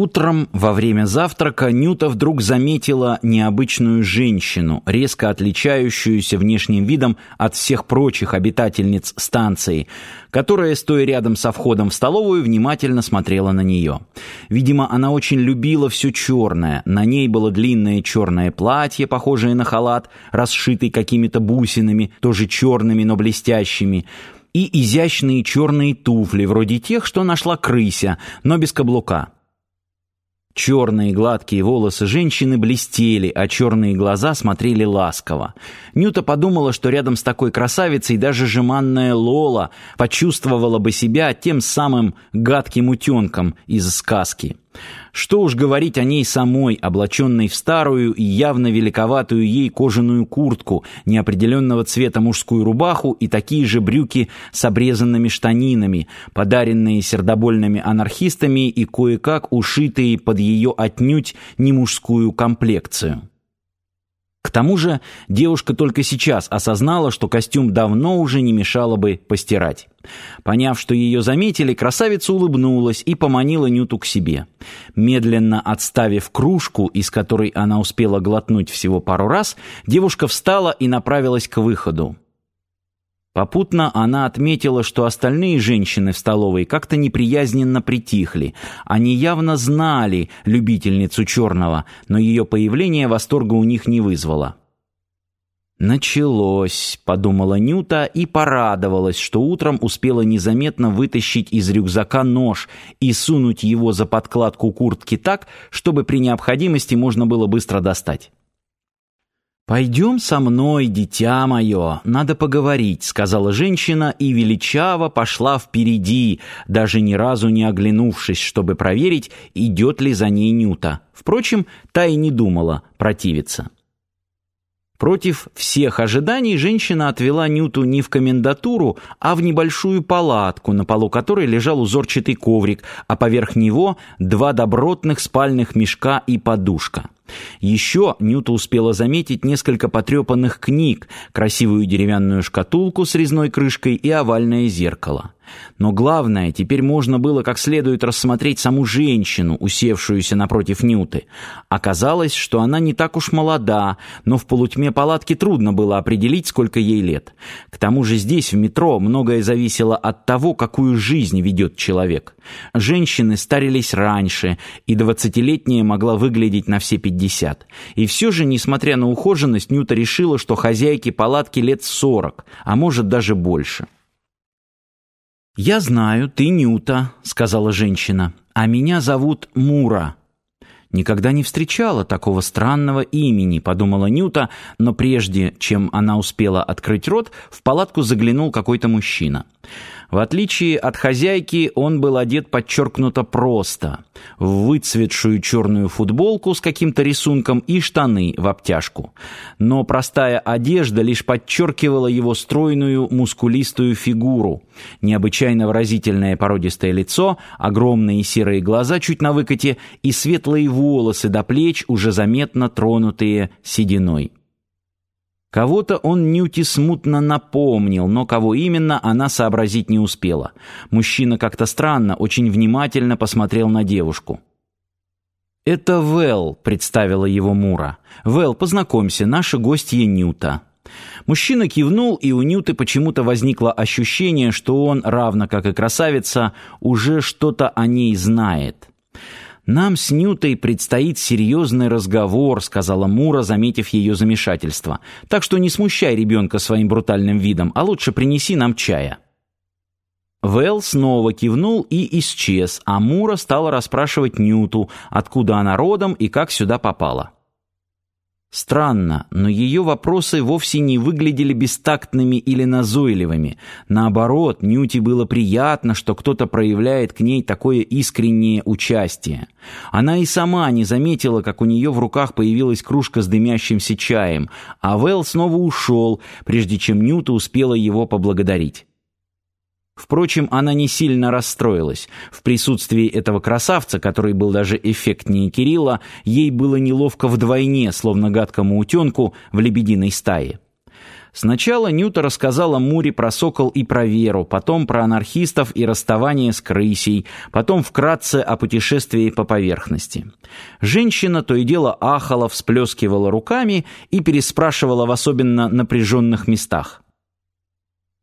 Утром во время завтрака Нюта вдруг заметила необычную женщину, резко отличающуюся внешним видом от всех прочих обитательниц станции, которая, стоя рядом со входом в столовую, внимательно смотрела на нее. Видимо, она очень любила все черное. На ней было длинное черное платье, похожее на халат, расшитый какими-то бусинами, тоже черными, но блестящими, и изящные черные туфли, вроде тех, что нашла крыся, но без каблука. Черные гладкие волосы женщины блестели, а черные глаза смотрели ласково. Нюта подумала, что рядом с такой красавицей даже жеманная Лола почувствовала бы себя тем самым гадким утенком из сказки. Что уж говорить о ней самой, облаченной в старую и явно великоватую ей кожаную куртку, неопределенного цвета мужскую рубаху и такие же брюки с обрезанными штанинами, подаренные сердобольными анархистами и кое-как ушитые под ее отнюдь не мужскую комплекцию. К тому же девушка только сейчас осознала, что костюм давно уже не мешало бы постирать. Поняв, что ее заметили, красавица улыбнулась и поманила Нюту к себе. Медленно отставив кружку, из которой она успела глотнуть всего пару раз, девушка встала и направилась к выходу. Попутно она отметила, что остальные женщины в столовой как-то неприязненно притихли. Они явно знали любительницу черного, но ее появление восторга у них не вызвало. «Началось», — подумала Нюта и порадовалась, что утром успела незаметно вытащить из рюкзака нож и сунуть его за подкладку куртки так, чтобы при необходимости можно было быстро достать. «Пойдем со мной, дитя мое, надо поговорить», — сказала женщина и величаво пошла впереди, даже ни разу не оглянувшись, чтобы проверить, идет ли за ней Нюта. Впрочем, та и не думала противиться. Против всех ожиданий женщина отвела Нюту не в комендатуру, а в небольшую палатку, на полу которой лежал узорчатый коврик, а поверх него два добротных спальных мешка и подушка. Еще Нюта успела заметить несколько потрепанных книг, красивую деревянную шкатулку с резной крышкой и овальное зеркало. Но главное, теперь можно было как следует рассмотреть саму женщину, усевшуюся напротив Нюты. Оказалось, что она не так уж молода, но в полутьме палатки трудно было определить, сколько ей лет. К тому же здесь, в метро, многое зависело от того, какую жизнь ведет человек. Женщины старились раньше, и двадцатилетняя могла выглядеть на все пятьдесят. И все же, несмотря на ухоженность, Нюта решила, что хозяйке палатки лет сорок, а может даже больше. «Я знаю, ты Нюта», — сказала женщина, — «а меня зовут Мура». «Никогда не встречала такого странного имени», — подумала Нюта, но прежде, чем она успела открыть рот, в палатку заглянул какой-то мужчина. В отличие от хозяйки, он был одет подчеркнуто просто. В выцветшую черную футболку с каким-то рисунком и штаны в обтяжку. Но простая одежда лишь подчеркивала его стройную мускулистую фигуру. Необычайно выразительное породистое лицо, огромные серые глаза чуть на выкате и светлые волосы до плеч, уже заметно тронутые сединой. Кого-то он Нюти смутно напомнил, но кого именно, она сообразить не успела. Мужчина как-то странно, очень внимательно посмотрел на девушку. «Это Вэл», — представила его Мура. «Вэл, познакомься, наша гостья Нюта». Мужчина кивнул, и у Нюты почему-то возникло ощущение, что он, равно как и красавица, уже что-то о ней знает. «Нам с Нютой предстоит серьезный разговор», — сказала Мура, заметив ее замешательство. «Так что не смущай ребенка своим брутальным видом, а лучше принеси нам чая». Вэл снова кивнул и исчез, а Мура стала расспрашивать Нюту, откуда она родом и как сюда попала. Странно, но ее вопросы вовсе не выглядели бестактными или назойливыми. Наоборот, Нюти было приятно, что кто-то проявляет к ней такое искреннее участие. Она и сама не заметила, как у нее в руках появилась кружка с дымящимся чаем, а Вэл снова ушел, прежде чем Нюта успела его поблагодарить. Впрочем, она не сильно расстроилась. В присутствии этого красавца, который был даже эффектнее Кирилла, ей было неловко вдвойне, словно гадкому утенку в лебединой стае. Сначала Нюта рассказала Муре про Сокол и про Веру, потом про анархистов и расставание с крысей, потом вкратце о путешествии по поверхности. Женщина то и дело ахала, всплескивала руками и переспрашивала в особенно напряженных местах.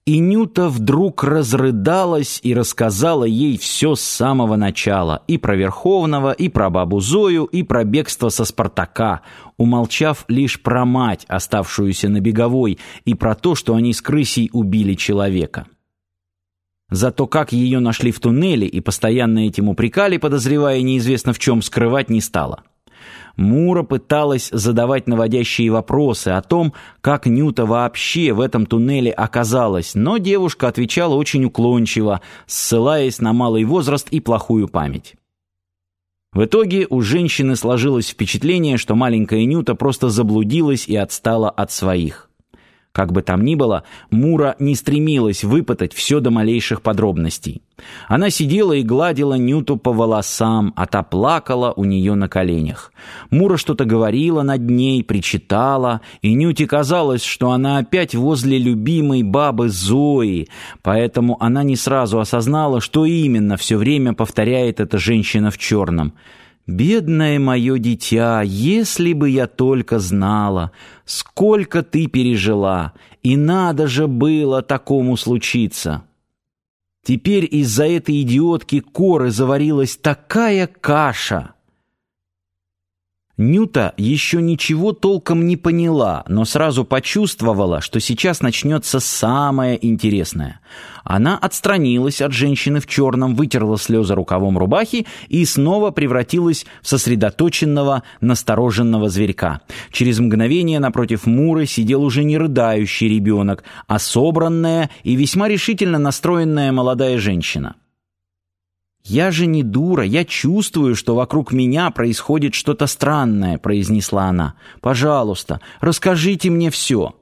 И Нюта вдруг разрыдалась и рассказала ей все с самого начала, и про Верховного, и про бабу Зою, и про бегство со Спартака, умолчав лишь про мать, оставшуюся на беговой, и про то, что они с крысей убили человека. Зато как ее нашли в туннеле и постоянно этим упрекали, подозревая неизвестно в чем, скрывать не стала. Мура пыталась задавать наводящие вопросы о том, как Нюта вообще в этом туннеле оказалась, но девушка отвечала очень уклончиво, ссылаясь на малый возраст и плохую память. В итоге у женщины сложилось впечатление, что маленькая Нюта просто заблудилась и отстала от своих. Как бы там ни было, Мура не стремилась выпытать все до малейших подробностей. Она сидела и гладила Нюту по волосам, а та плакала у нее на коленях. Мура что-то говорила над ней, причитала, и Нюте казалось, что она опять возле любимой бабы Зои, поэтому она не сразу осознала, что именно все время повторяет эта женщина в черном – «Бедное мое дитя, если бы я только знала, сколько ты пережила, и надо же было такому случиться!» Теперь из-за этой идиотки коры заварилась такая каша — Нюта еще ничего толком не поняла, но сразу почувствовала, что сейчас начнется самое интересное. Она отстранилась от женщины в черном, вытерла слезы рукавом рубахи и снова превратилась в сосредоточенного, настороженного зверька. Через мгновение напротив Муры сидел уже не рыдающий ребенок, а собранная и весьма решительно настроенная молодая женщина. «Я же не дура, я чувствую, что вокруг меня происходит что-то странное», — произнесла она. «Пожалуйста, расскажите мне все».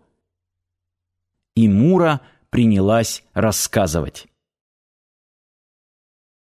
И Мура принялась рассказывать.